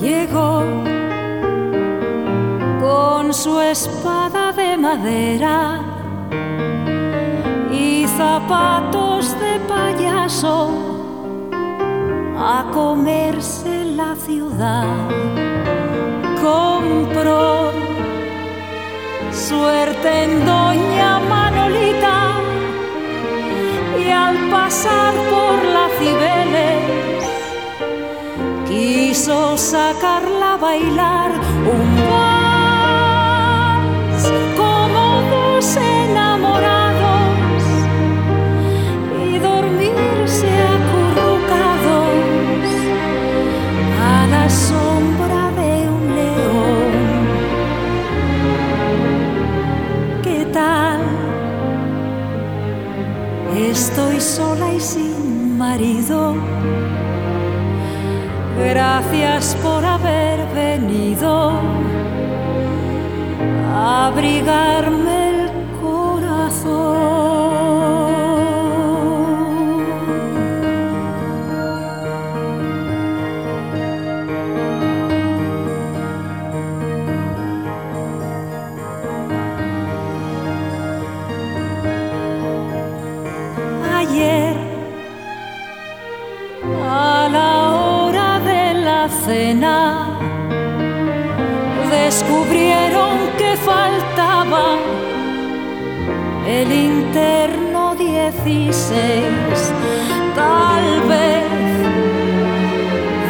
llegó con su espada de madera y zapatos de payaso a comerse la ciudad. Compró suerte en Doña Manolita y al pasar por la Cibeles quiso sacarla a bailar un vals como dos enamorados y dormirse acurrucados a la sombra de un león. ¿Qué tal? Estoy sola y sin marido. Gracias por haber venido a abrigarme descubrieron que faltaba el interno 16, tal vez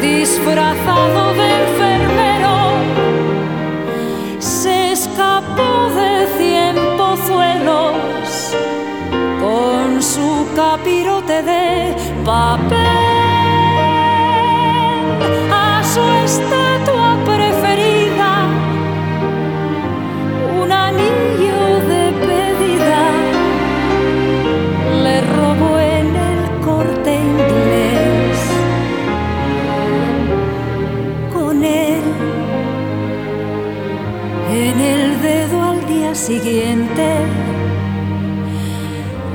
disfrazado de enfermero, se escapó de cien pozuelos con su capirote de papel siguiente.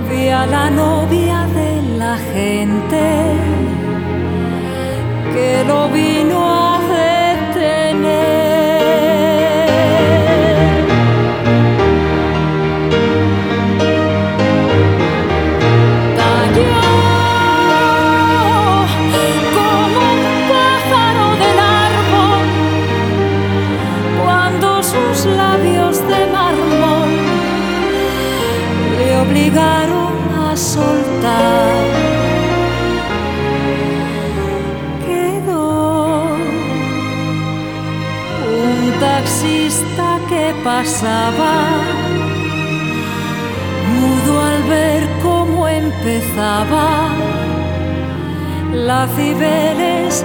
Vi a la novia de la gente que lo vino obligaron a soltar. Quedó un taxista que pasaba, mudo al ver cómo empezaba la Cibeles